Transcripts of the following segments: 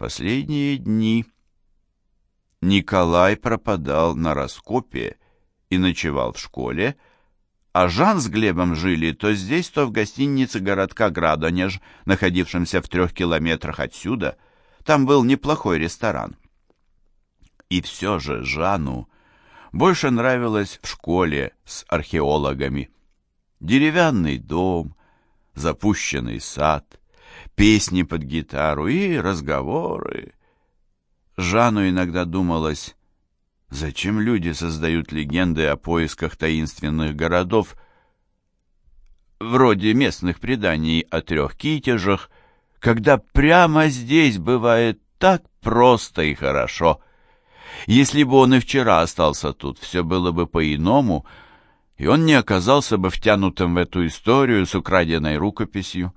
Последние дни Николай пропадал на раскопе и ночевал в школе, а Жан с Глебом жили то здесь, то в гостинице городка Градонеж, находившемся в трех километрах отсюда. Там был неплохой ресторан. И все же Жану больше нравилось в школе с археологами. Деревянный дом, запущенный сад, песни под гитару и разговоры. Жану иногда думалось, зачем люди создают легенды о поисках таинственных городов, вроде местных преданий о трех китежах, когда прямо здесь бывает так просто и хорошо — если бы он и вчера остался тут, все было бы по-иному, и он не оказался бы втянутым в эту историю с украденной рукописью.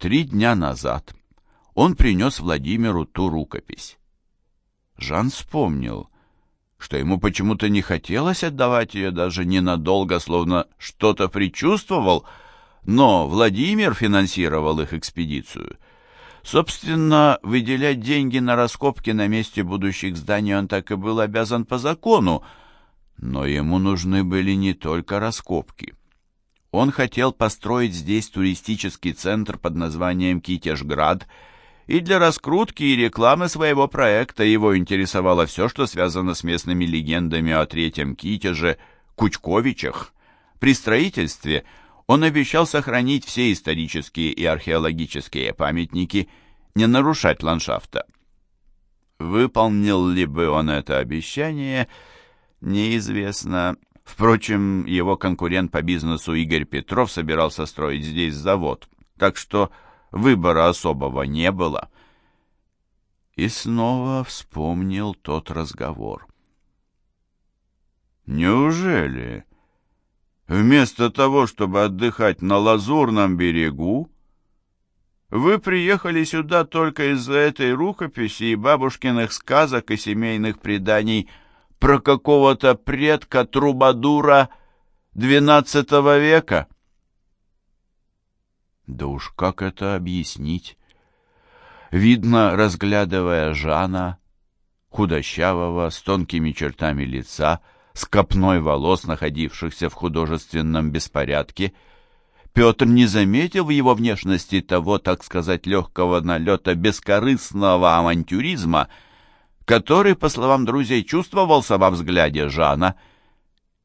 Три дня назад он принес Владимиру ту рукопись. Жан вспомнил, что ему почему-то не хотелось отдавать ее даже ненадолго, словно что-то предчувствовал, но Владимир финансировал их экспедицию — Собственно, выделять деньги на раскопки на месте будущих зданий он так и был обязан по закону, но ему нужны были не только раскопки. Он хотел построить здесь туристический центр под названием Китежград, и для раскрутки и рекламы своего проекта его интересовало все, что связано с местными легендами о Третьем Китеже, Кучковичах. При строительстве – он обещал сохранить все исторические и археологические памятники, не нарушать ландшафта. Выполнил ли бы он это обещание, неизвестно. Впрочем, его конкурент по бизнесу Игорь Петров собирался строить здесь завод, так что выбора особого не было. И снова вспомнил тот разговор. «Неужели?» Вместо того, чтобы отдыхать на Лазурном берегу, вы приехали сюда только из-за этой рукописи и бабушкиных сказок и семейных преданий про какого-то предка-трубадура двенадцатого века? Да уж как это объяснить? Видно, разглядывая Жана, худощавого, с тонкими чертами лица, с копной волос, находившихся в художественном беспорядке. Петр не заметил в его внешности того, так сказать, легкого налета бескорыстного авантюризма, который, по словам друзей, чувствовался во взгляде Жана.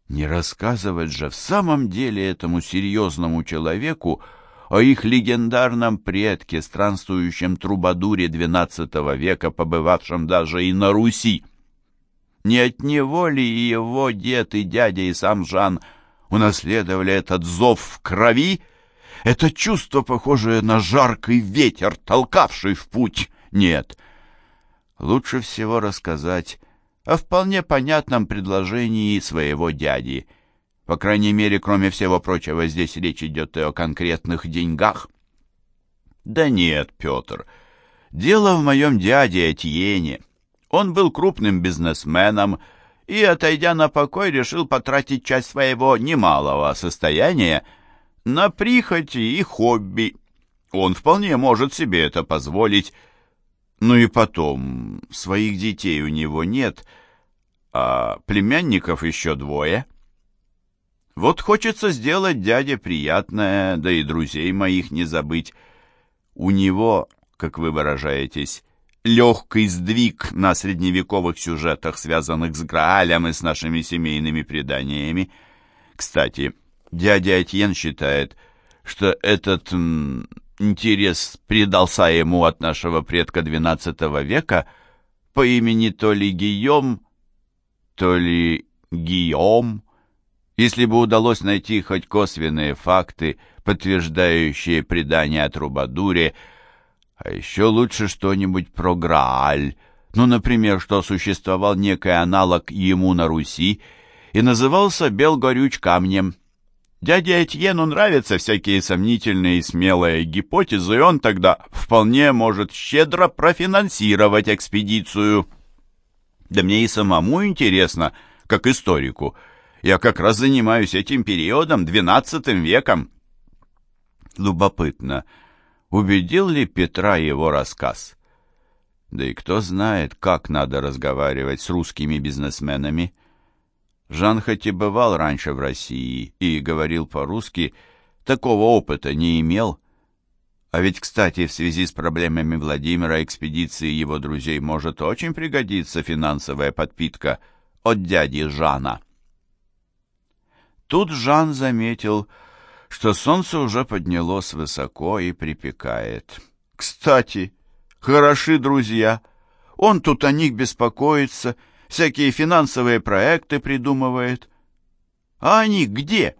Не рассказывать же в самом деле этому серьезному человеку о их легендарном предке, странствующем трубадуре XII века, побывавшем даже и на Руси. Не от него ли и его дед, и дядя, и сам Жан унаследовали этот зов в крови? Это чувство, похожее на жаркий ветер, толкавший в путь? Нет. Лучше всего рассказать о вполне понятном предложении своего дяди. По крайней мере, кроме всего прочего, здесь речь идет и о конкретных деньгах. Да нет, Петр, дело в моем дяде Этьене. Он был крупным бизнесменом и, отойдя на покой, решил потратить часть своего немалого состояния на прихоти и хобби. Он вполне может себе это позволить. Ну и потом, своих детей у него нет, а племянников еще двое. Вот хочется сделать дяде приятное, да и друзей моих не забыть. У него, как вы выражаетесь, легкий сдвиг на средневековых сюжетах, связанных с Граалем и с нашими семейными преданиями. Кстати, дядя Этьен считает, что этот м, интерес предался ему от нашего предка XII века по имени то ли Гийом, то ли Гийом. Если бы удалось найти хоть косвенные факты, подтверждающие предания о Трубадуре, а еще лучше что-нибудь про Грааль. Ну, например, что существовал некий аналог ему на Руси и назывался Белгорюч камнем. Дяде Этьену нравятся всякие сомнительные и смелые гипотезы, и он тогда вполне может щедро профинансировать экспедицию. Да мне и самому интересно, как историку. Я как раз занимаюсь этим периодом, двенадцатым веком. Любопытно, убедил ли Петра его рассказ? Да и кто знает, как надо разговаривать с русскими бизнесменами. Жан хоть и бывал раньше в России и говорил по-русски, такого опыта не имел. А ведь, кстати, в связи с проблемами Владимира экспедиции его друзей может очень пригодиться финансовая подпитка от дяди Жана. Тут Жан заметил, что солнце уже поднялось высоко и припекает. «Кстати, хороши друзья. Он тут о них беспокоится, всякие финансовые проекты придумывает. А они где?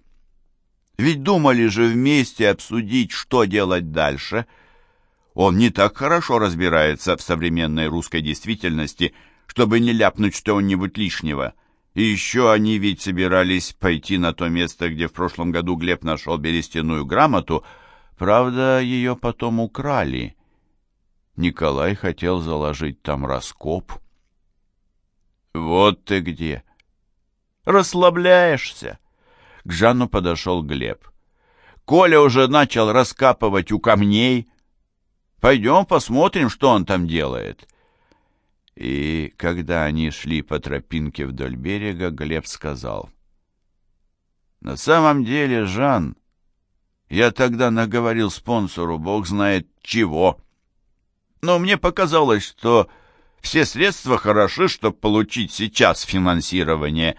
Ведь думали же вместе обсудить, что делать дальше. Он не так хорошо разбирается в современной русской действительности, чтобы не ляпнуть что-нибудь лишнего». И еще они ведь собирались пойти на то место, где в прошлом году Глеб нашел берестяную грамоту. Правда, ее потом украли. Николай хотел заложить там раскоп. «Вот ты где!» «Расслабляешься!» К Жанну подошел Глеб. «Коля уже начал раскапывать у камней. Пойдем посмотрим, что он там делает». И когда они шли по тропинке вдоль берега, Глеб сказал. «На самом деле, Жан, я тогда наговорил спонсору, бог знает чего. Но мне показалось, что все средства хороши, чтобы получить сейчас финансирование.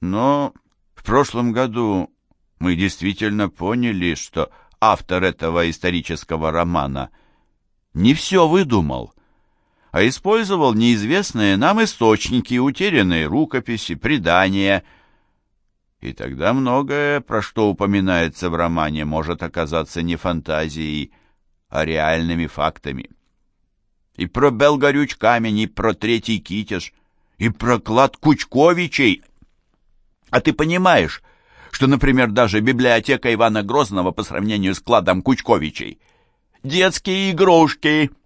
Но в прошлом году мы действительно поняли, что автор этого исторического романа не все выдумал» а использовал неизвестные нам источники, утерянные рукописи, предания. И тогда многое, про что упоминается в романе, может оказаться не фантазией, а реальными фактами. И про Белгорюч камень, и про Третий Китеж, и про клад Кучковичей. А ты понимаешь, что, например, даже библиотека Ивана Грозного по сравнению с кладом Кучковичей — детские игрушки —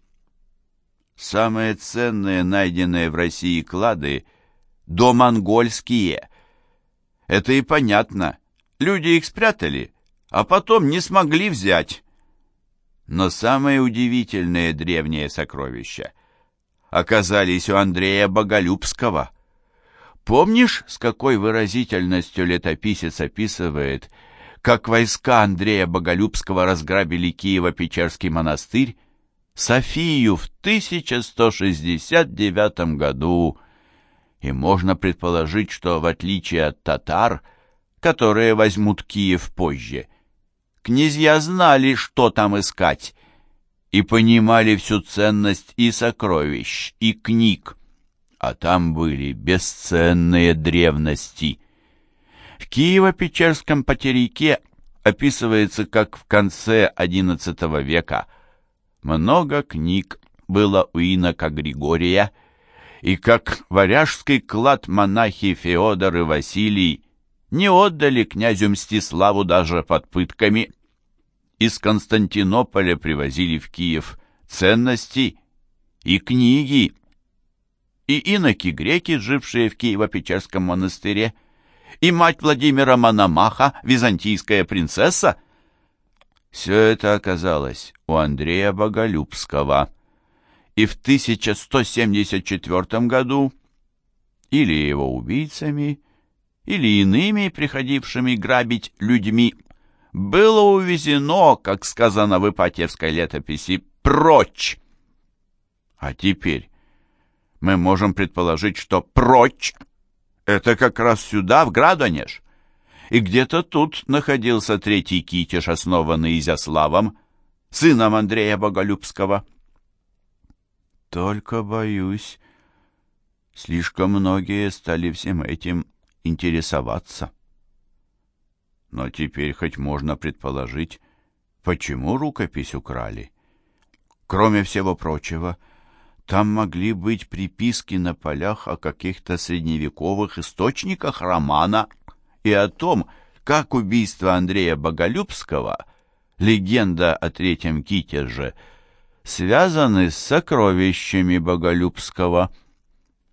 Самые ценные найденные в России клады — домонгольские. Это и понятно. Люди их спрятали, а потом не смогли взять. Но самые удивительные древние сокровища оказались у Андрея Боголюбского. Помнишь, с какой выразительностью летописец описывает, как войска Андрея Боголюбского разграбили Киево-Печерский монастырь Софию в 1169 году, и можно предположить, что в отличие от татар, которые возьмут Киев позже, князья знали, что там искать, и понимали всю ценность и сокровищ, и книг, а там были бесценные древности. В Киево-Печерском потерике описывается, как в конце XI века – много книг было у инока Григория, и как варяжский клад монахи Феодор и Василий не отдали князю Мстиславу даже под пытками. Из Константинополя привозили в Киев ценности и книги, и иноки-греки, жившие в Киево-Печерском монастыре, и мать Владимира Мономаха, византийская принцесса — все это оказалось у Андрея Боголюбского. И в 1174 году или его убийцами, или иными приходившими грабить людьми, было увезено, как сказано в Ипатьевской летописи, прочь. А теперь мы можем предположить, что прочь — это как раз сюда, в Градонеж и где-то тут находился третий китеж, основанный Изяславом, сыном Андрея Боголюбского. Только боюсь, слишком многие стали всем этим интересоваться. Но теперь хоть можно предположить, почему рукопись украли. Кроме всего прочего, там могли быть приписки на полях о каких-то средневековых источниках романа и о том, как убийство Андрея Боголюбского, легенда о третьем китеже, связаны с сокровищами Боголюбского.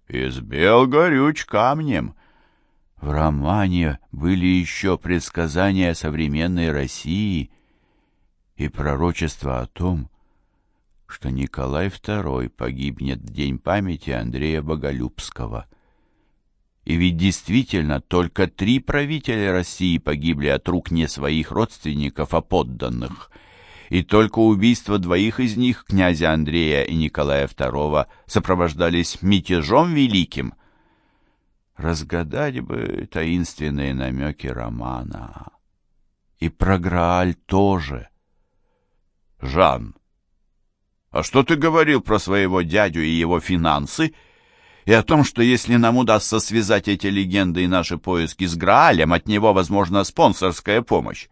«Избел горюч камнем». В романе были еще предсказания современной России, и пророчество о том, что Николай II погибнет в день памяти Андрея Боголюбского. И ведь действительно только три правителя России погибли от рук не своих родственников, а подданных. И только убийство двоих из них, князя Андрея и Николая II, сопровождались мятежом великим. Разгадать бы таинственные намеки романа. И про Грааль тоже. Жан, а что ты говорил про своего дядю и его финансы? И о том, что если нам удастся связать эти легенды и наши поиски с Граалем, от него, возможно, спонсорская помощь.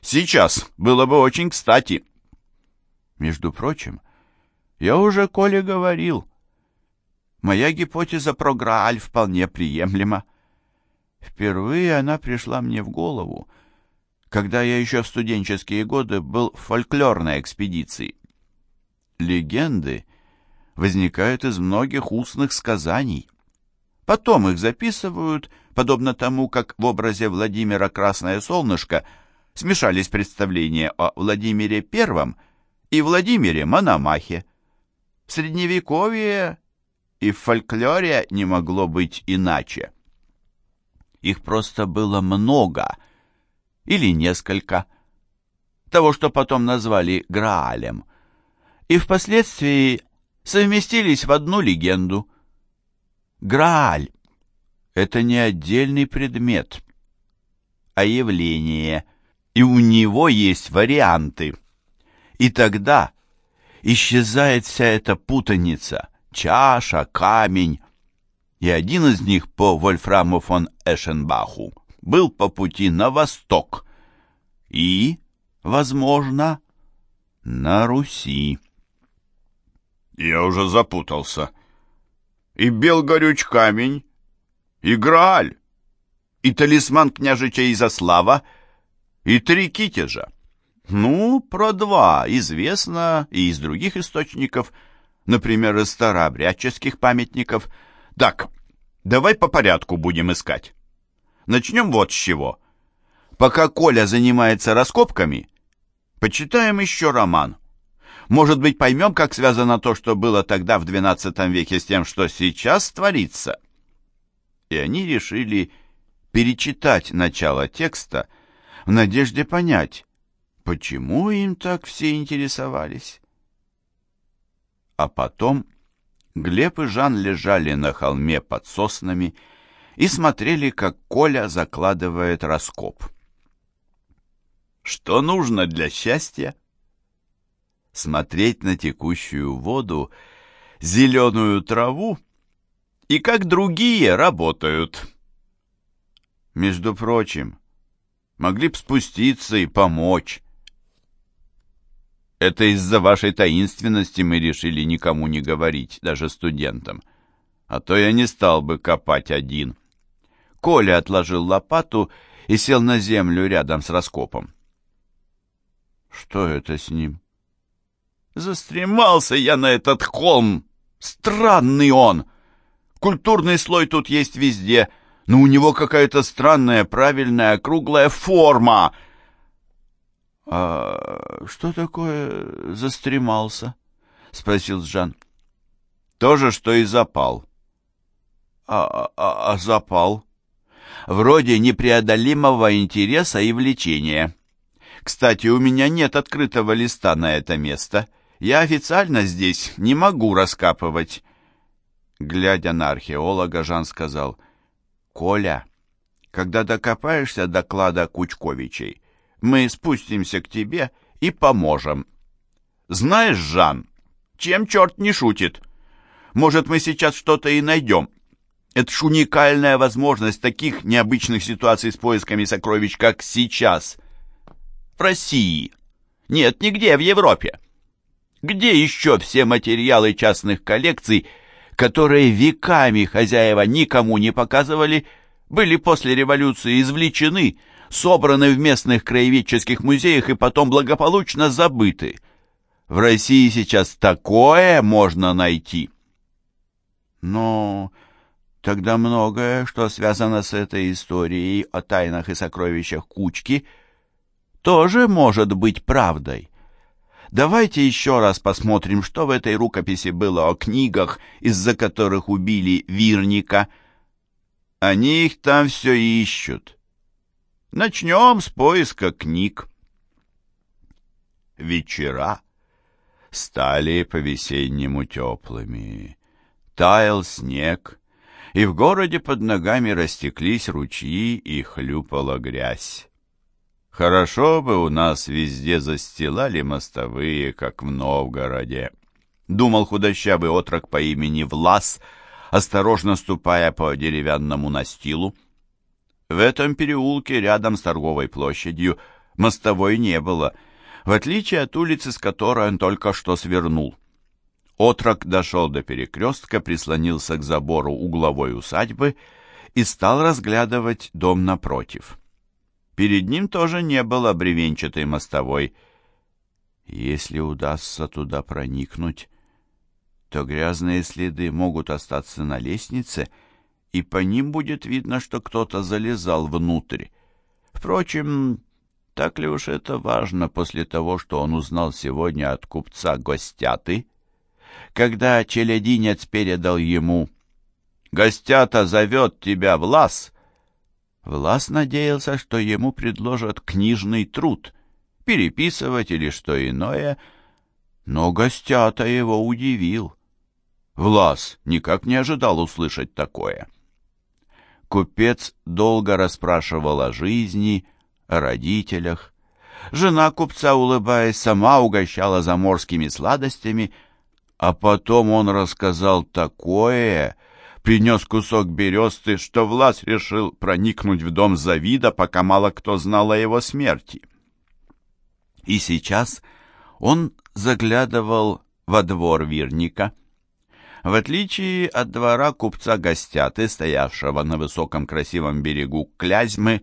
Сейчас было бы очень кстати. Между прочим, я уже Коле говорил. Моя гипотеза про Грааль вполне приемлема. Впервые она пришла мне в голову, когда я еще в студенческие годы был в фольклорной экспедиции. Легенды возникают из многих устных сказаний. Потом их записывают, подобно тому, как в образе Владимира Красное Солнышко смешались представления о Владимире Первом и Владимире Мономахе. В Средневековье и в фольклоре не могло быть иначе. Их просто было много или несколько. Того, что потом назвали Граалем – и впоследствии совместились в одну легенду. Грааль — это не отдельный предмет, а явление, и у него есть варианты. И тогда исчезает вся эта путаница, чаша, камень, и один из них по Вольфраму фон Эшенбаху был по пути на восток и, возможно, на Руси. Я уже запутался. И бел горюч камень, и Грааль, и талисман княжича Изослава, и три китежа. Ну, про два известно и из других источников, например, из старообрядческих памятников. Так, давай по порядку будем искать. Начнем вот с чего. Пока Коля занимается раскопками, почитаем еще роман. Может быть, поймем, как связано то, что было тогда в XII веке с тем, что сейчас творится?» И они решили перечитать начало текста в надежде понять, почему им так все интересовались. А потом Глеб и Жан лежали на холме под соснами и смотрели, как Коля закладывает раскоп. «Что нужно для счастья?» смотреть на текущую воду, зеленую траву и как другие работают. Между прочим, могли б спуститься и помочь. Это из-за вашей таинственности мы решили никому не говорить, даже студентам. А то я не стал бы копать один. Коля отложил лопату и сел на землю рядом с раскопом. Что это с ним? Застремался я на этот холм. Странный он. Культурный слой тут есть везде, но у него какая-то странная, правильная, круглая форма. А что такое застремался? Спросил Жан. То же, что и запал. А, а, а запал? Вроде непреодолимого интереса и влечения. Кстати, у меня нет открытого листа на это место — я официально здесь не могу раскапывать. Глядя на археолога, Жан сказал, «Коля, когда докопаешься до клада Кучковичей, мы спустимся к тебе и поможем». «Знаешь, Жан, чем черт не шутит? Может, мы сейчас что-то и найдем?» Это ж уникальная возможность таких необычных ситуаций с поисками сокровищ, как сейчас. В России. Нет, нигде в Европе. Где еще все материалы частных коллекций, которые веками хозяева никому не показывали, были после революции извлечены, собраны в местных краеведческих музеях и потом благополучно забыты? В России сейчас такое можно найти. Но тогда многое, что связано с этой историей о тайнах и сокровищах кучки, тоже может быть правдой. Давайте еще раз посмотрим, что в этой рукописи было о книгах, из-за которых убили Вирника. Они их там все ищут. Начнем с поиска книг. Вечера стали по-весеннему теплыми. Таял снег, и в городе под ногами растеклись ручьи и хлюпала грязь. Хорошо бы у нас везде застилали мостовые, как в Новгороде. Думал худощавый отрок по имени Влас, осторожно ступая по деревянному настилу. В этом переулке рядом с торговой площадью мостовой не было, в отличие от улицы, с которой он только что свернул. Отрок дошел до перекрестка, прислонился к забору угловой усадьбы и стал разглядывать дом напротив. Перед ним тоже не было бревенчатой мостовой. Если удастся туда проникнуть, то грязные следы могут остаться на лестнице, и по ним будет видно, что кто-то залезал внутрь. Впрочем, так ли уж это важно после того, что он узнал сегодня от купца Гостяты? Когда челядинец передал ему «Гостята зовет тебя в лаз», Влас надеялся, что ему предложат книжный труд, переписывать или что иное, но гостята его удивил. Влас никак не ожидал услышать такое. Купец долго расспрашивал о жизни, о родителях. Жена купца, улыбаясь, сама угощала заморскими сладостями, а потом он рассказал такое, принес кусок бересты, что Влас решил проникнуть в дом Завида, пока мало кто знал о его смерти. И сейчас он заглядывал во двор Вирника. В отличие от двора купца Гостяты, стоявшего на высоком красивом берегу Клязьмы,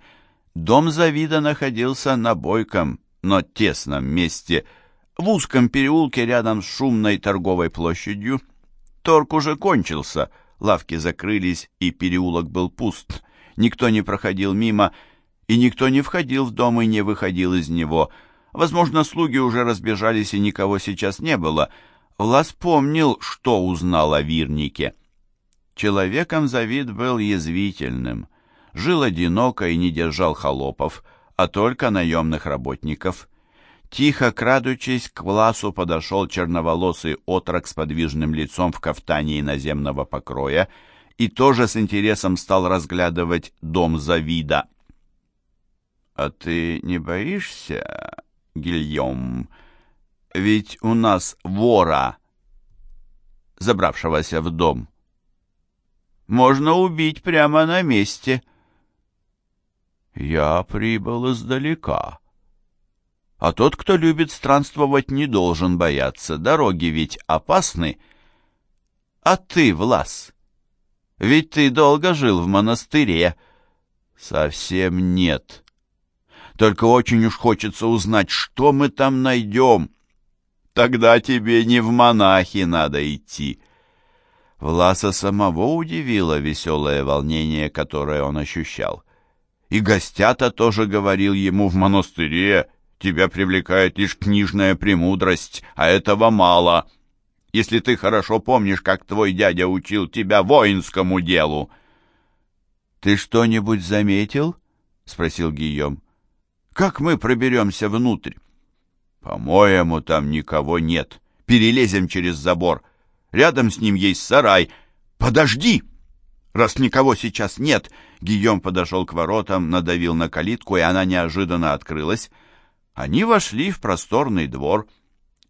дом Завида находился на бойком, но тесном месте, в узком переулке рядом с шумной торговой площадью. Торг уже кончился — лавки закрылись, и переулок был пуст. Никто не проходил мимо, и никто не входил в дом и не выходил из него. Возможно, слуги уже разбежались, и никого сейчас не было. Влас помнил, что узнал о Вирнике. Человеком Завид был язвительным, жил одиноко и не держал холопов, а только наемных работников. Тихо крадучись, к Власу подошел черноволосый отрок с подвижным лицом в кафтане иноземного покроя и тоже с интересом стал разглядывать дом Завида. «А ты не боишься, Гильем? Ведь у нас вора, забравшегося в дом. Можно убить прямо на месте». «Я прибыл издалека», а тот, кто любит странствовать, не должен бояться. Дороги ведь опасны. А ты, Влас, ведь ты долго жил в монастыре. Совсем нет. Только очень уж хочется узнать, что мы там найдем. Тогда тебе не в монахи надо идти. Власа самого удивило веселое волнение, которое он ощущал. И гостята тоже говорил ему в монастыре, Тебя привлекает лишь книжная премудрость, а этого мало. Если ты хорошо помнишь, как твой дядя учил тебя воинскому делу. Ты что-нибудь заметил? спросил Гийом. Как мы проберемся внутрь? По-моему, там никого нет. Перелезем через забор. Рядом с ним есть сарай. Подожди! Раз никого сейчас нет, Гийом подошел к воротам, надавил на калитку, и она неожиданно открылась. Они вошли в просторный двор.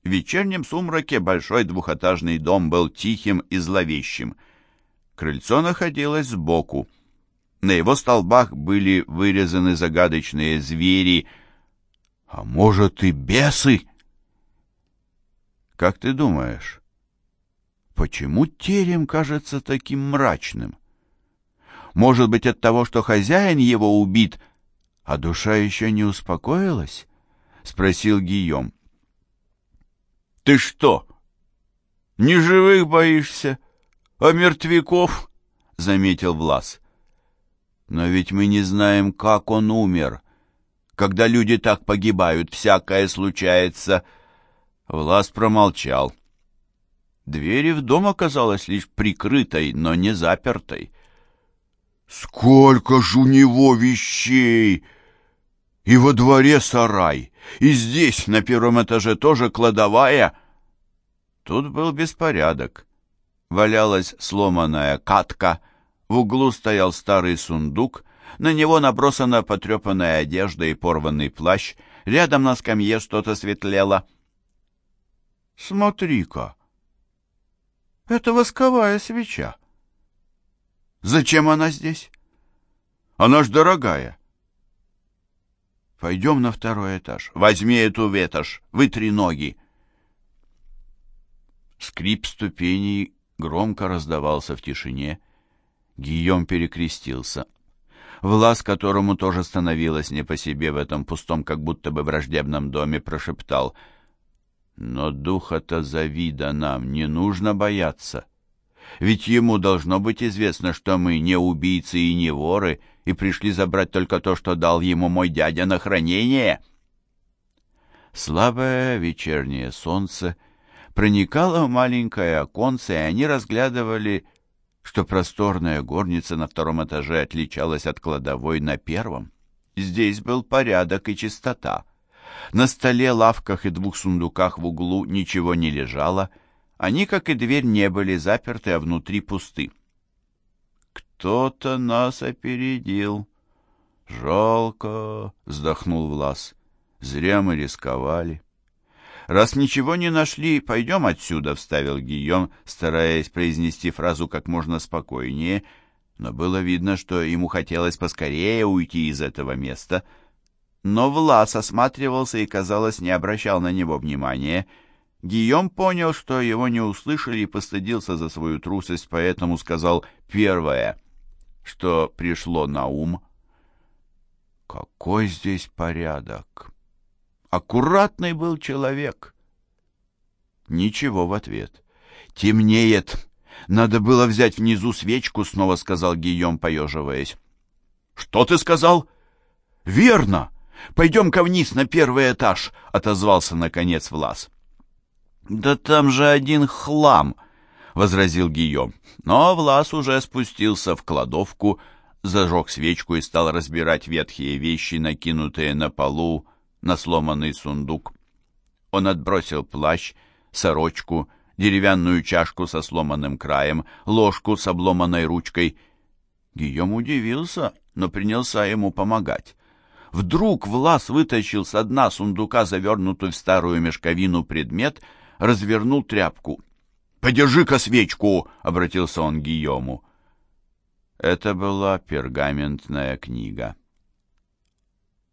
В вечернем сумраке большой двухэтажный дом был тихим и зловещим. Крыльцо находилось сбоку. На его столбах были вырезаны загадочные звери, а может и бесы. Как ты думаешь, почему терем кажется таким мрачным? Может быть, от того, что хозяин его убит, а душа еще не успокоилась? — спросил Гийом. «Ты что, не живых боишься, а мертвяков?» — заметил Влас. «Но ведь мы не знаем, как он умер. Когда люди так погибают, всякое случается. Влас промолчал. Дверь в дом оказалась лишь прикрытой, но не запертой. «Сколько ж у него вещей!» И во дворе сарай, и здесь, на первом этаже, тоже кладовая. Тут был беспорядок. Валялась сломанная катка, в углу стоял старый сундук, на него набросана потрепанная одежда и порванный плащ, рядом на скамье что-то светлело. «Смотри-ка, это восковая свеча. Зачем она здесь? Она ж дорогая. Пойдем на второй этаж. Возьми эту ветошь, вытри ноги. Скрип ступеней громко раздавался в тишине. Гийом перекрестился. Влас, которому тоже становилось не по себе в этом пустом, как будто бы враждебном доме, прошептал. «Но духа-то завида нам не нужно бояться. Ведь ему должно быть известно, что мы не убийцы и не воры, и пришли забрать только то, что дал ему мой дядя на хранение. Слабое вечернее солнце проникало в маленькое оконце, и они разглядывали, что просторная горница на втором этаже отличалась от кладовой на первом. Здесь был порядок и чистота. На столе, лавках и двух сундуках в углу ничего не лежало — они, как и дверь, не были заперты, а внутри пусты. «Кто-то нас опередил. Жалко», — вздохнул Влас. «Зря мы рисковали». «Раз ничего не нашли, пойдем отсюда», — вставил Гийом, стараясь произнести фразу как можно спокойнее, но было видно, что ему хотелось поскорее уйти из этого места. Но Влас осматривался и, казалось, не обращал на него внимания — Гийом понял, что его не услышали и постыдился за свою трусость, поэтому сказал первое, что пришло на ум. Какой здесь порядок! Аккуратный был человек. Ничего в ответ. Темнеет. Надо было взять внизу свечку, снова сказал Гийом, поеживаясь. Что ты сказал? Верно. Пойдем-ка вниз на первый этаж, отозвался наконец Влас. «Да там же один хлам!» — возразил Гийом. Но Влас уже спустился в кладовку, зажег свечку и стал разбирать ветхие вещи, накинутые на полу, на сломанный сундук. Он отбросил плащ, сорочку, деревянную чашку со сломанным краем, ложку с обломанной ручкой. Гийом удивился, но принялся ему помогать. Вдруг Влас вытащил с дна сундука завернутую в старую мешковину предмет — развернул тряпку. «Подержи-ка свечку!» — обратился он к Гийому. Это была пергаментная книга.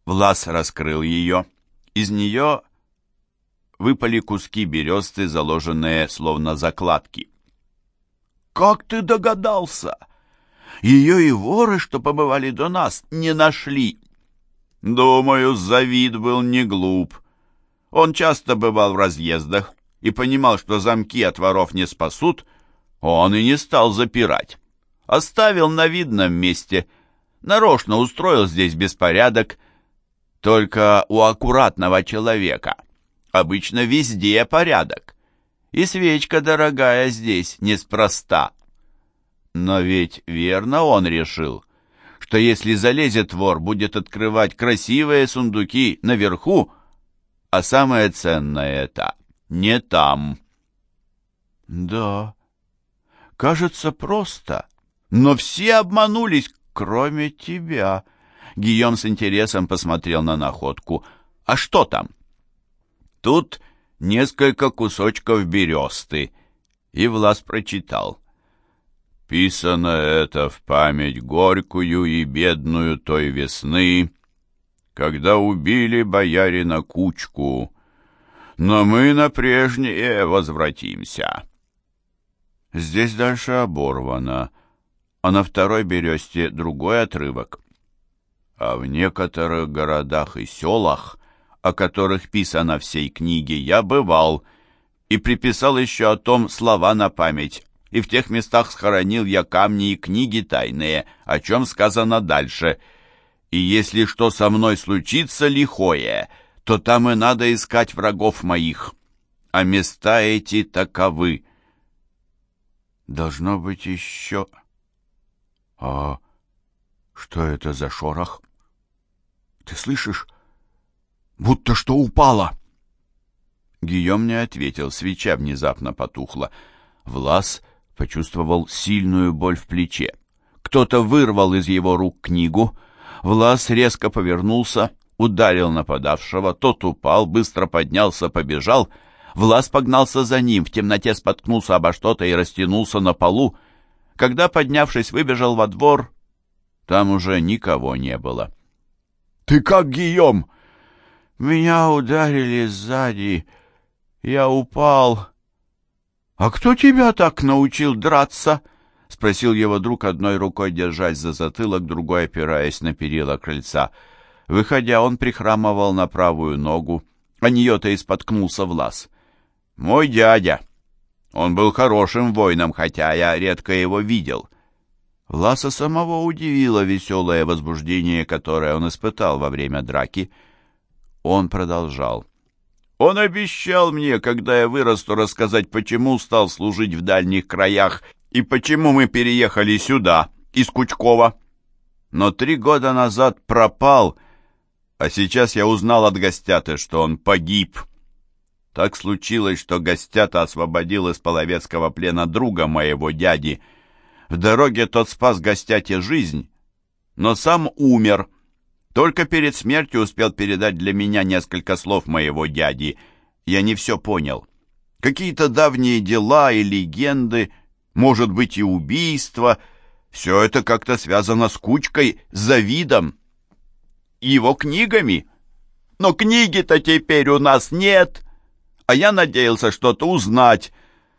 Влас раскрыл ее. Из нее выпали куски бересты, заложенные словно закладки. «Как ты догадался? Ее и воры, что побывали до нас, не нашли». «Думаю, Завид был не глуп. Он часто бывал в разъездах и понимал, что замки от воров не спасут, он и не стал запирать. Оставил на видном месте, нарочно устроил здесь беспорядок, только у аккуратного человека. Обычно везде порядок. И свечка дорогая здесь неспроста. Но ведь верно он решил, что если залезет вор, будет открывать красивые сундуки наверху, а самое ценное это — не там. Да, кажется, просто. Но все обманулись, кроме тебя. Гийом с интересом посмотрел на находку. А что там? Тут несколько кусочков бересты. И Влас прочитал. Писано это в память горькую и бедную той весны, когда убили боярина Кучку, но мы на прежнее возвратимся. Здесь дальше оборвано, а на второй бересте другой отрывок. А в некоторых городах и селах, о которых писано всей книге, я бывал и приписал еще о том слова на память, и в тех местах схоронил я камни и книги тайные, о чем сказано дальше. И если что со мной случится лихое — то там и надо искать врагов моих. а места эти таковы. Должно быть еще... А что это за шорох? Ты слышишь? Будто что упало. Гийом не ответил, свеча внезапно потухла. Влас почувствовал сильную боль в плече. Кто-то вырвал из его рук книгу. Влас резко повернулся, ударил нападавшего, тот упал, быстро поднялся, побежал. Влас погнался за ним, в темноте споткнулся обо что-то и растянулся на полу. Когда, поднявшись, выбежал во двор, там уже никого не было. «Ты как, Гийом?» «Меня ударили сзади. Я упал». «А кто тебя так научил драться?» — спросил его друг, одной рукой держась за затылок, другой опираясь на перила крыльца. Выходя, он прихрамывал на правую ногу, а нее-то и споткнулся в лаз. «Мой дядя. Он был хорошим воином, хотя я редко его видел». Власа самого удивило веселое возбуждение, которое он испытал во время драки. Он продолжал. «Он обещал мне, когда я вырасту, рассказать, почему стал служить в дальних краях и почему мы переехали сюда, из Кучкова. Но три года назад пропал, а сейчас я узнал от Гостяты, что он погиб. Так случилось, что Гостята освободил из половецкого плена друга моего дяди — в дороге тот спас гостяте жизнь, но сам умер. Только перед смертью успел передать для меня несколько слов моего дяди. Я не все понял. Какие-то давние дела и легенды, может быть и убийства. Все это как-то связано с кучкой, с завидом. Его книгами. Но книги-то теперь у нас нет. А я надеялся что-то узнать.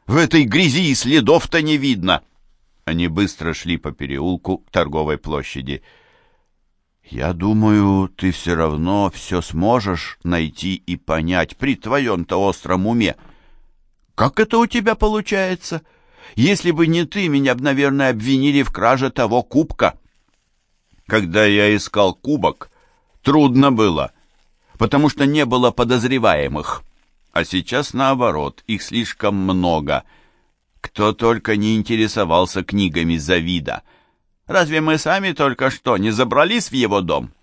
В этой грязи следов-то не видно. Они быстро шли по переулку к торговой площади. «Я думаю, ты все равно все сможешь найти и понять при твоем-то остром уме. Как это у тебя получается? Если бы не ты, меня бы, наверное, обвинили в краже того кубка». Когда я искал кубок, трудно было, потому что не было подозреваемых. А сейчас, наоборот, их слишком много — кто только не интересовался книгами Завида. Разве мы сами только что не забрались в его дом?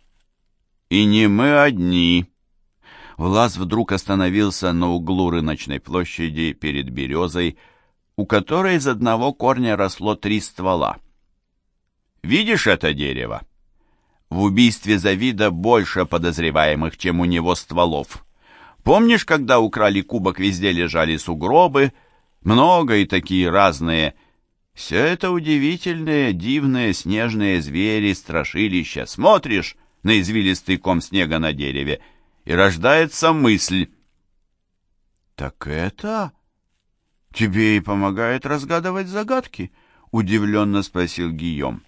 И не мы одни. Влас вдруг остановился на углу рыночной площади перед березой, у которой из одного корня росло три ствола. Видишь это дерево? В убийстве Завида больше подозреваемых, чем у него стволов. Помнишь, когда украли кубок, везде лежали сугробы, много и такие разные. Все это удивительные, дивные снежные звери, страшилища. Смотришь на извилистый ком снега на дереве, и рождается мысль. «Так это тебе и помогает разгадывать загадки?» — удивленно спросил Гийом.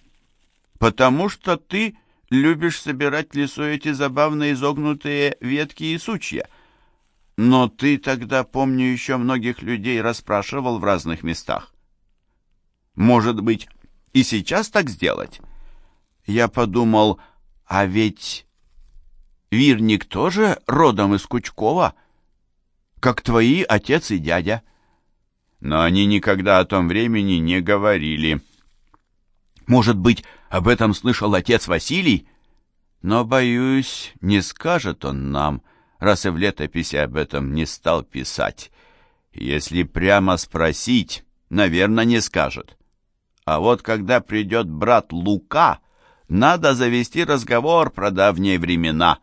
«Потому что ты любишь собирать в лесу эти забавные изогнутые ветки и сучья». Но ты тогда, помню, еще многих людей расспрашивал в разных местах. Может быть, и сейчас так сделать? Я подумал, а ведь Вирник тоже родом из Кучкова, как твои отец и дядя. Но они никогда о том времени не говорили. Может быть, об этом слышал отец Василий? Но, боюсь, не скажет он нам, — раз и в летописи об этом не стал писать. Если прямо спросить, наверное, не скажет. А вот когда придет брат Лука, надо завести разговор про давние времена.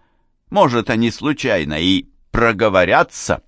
Может, они случайно и проговорятся».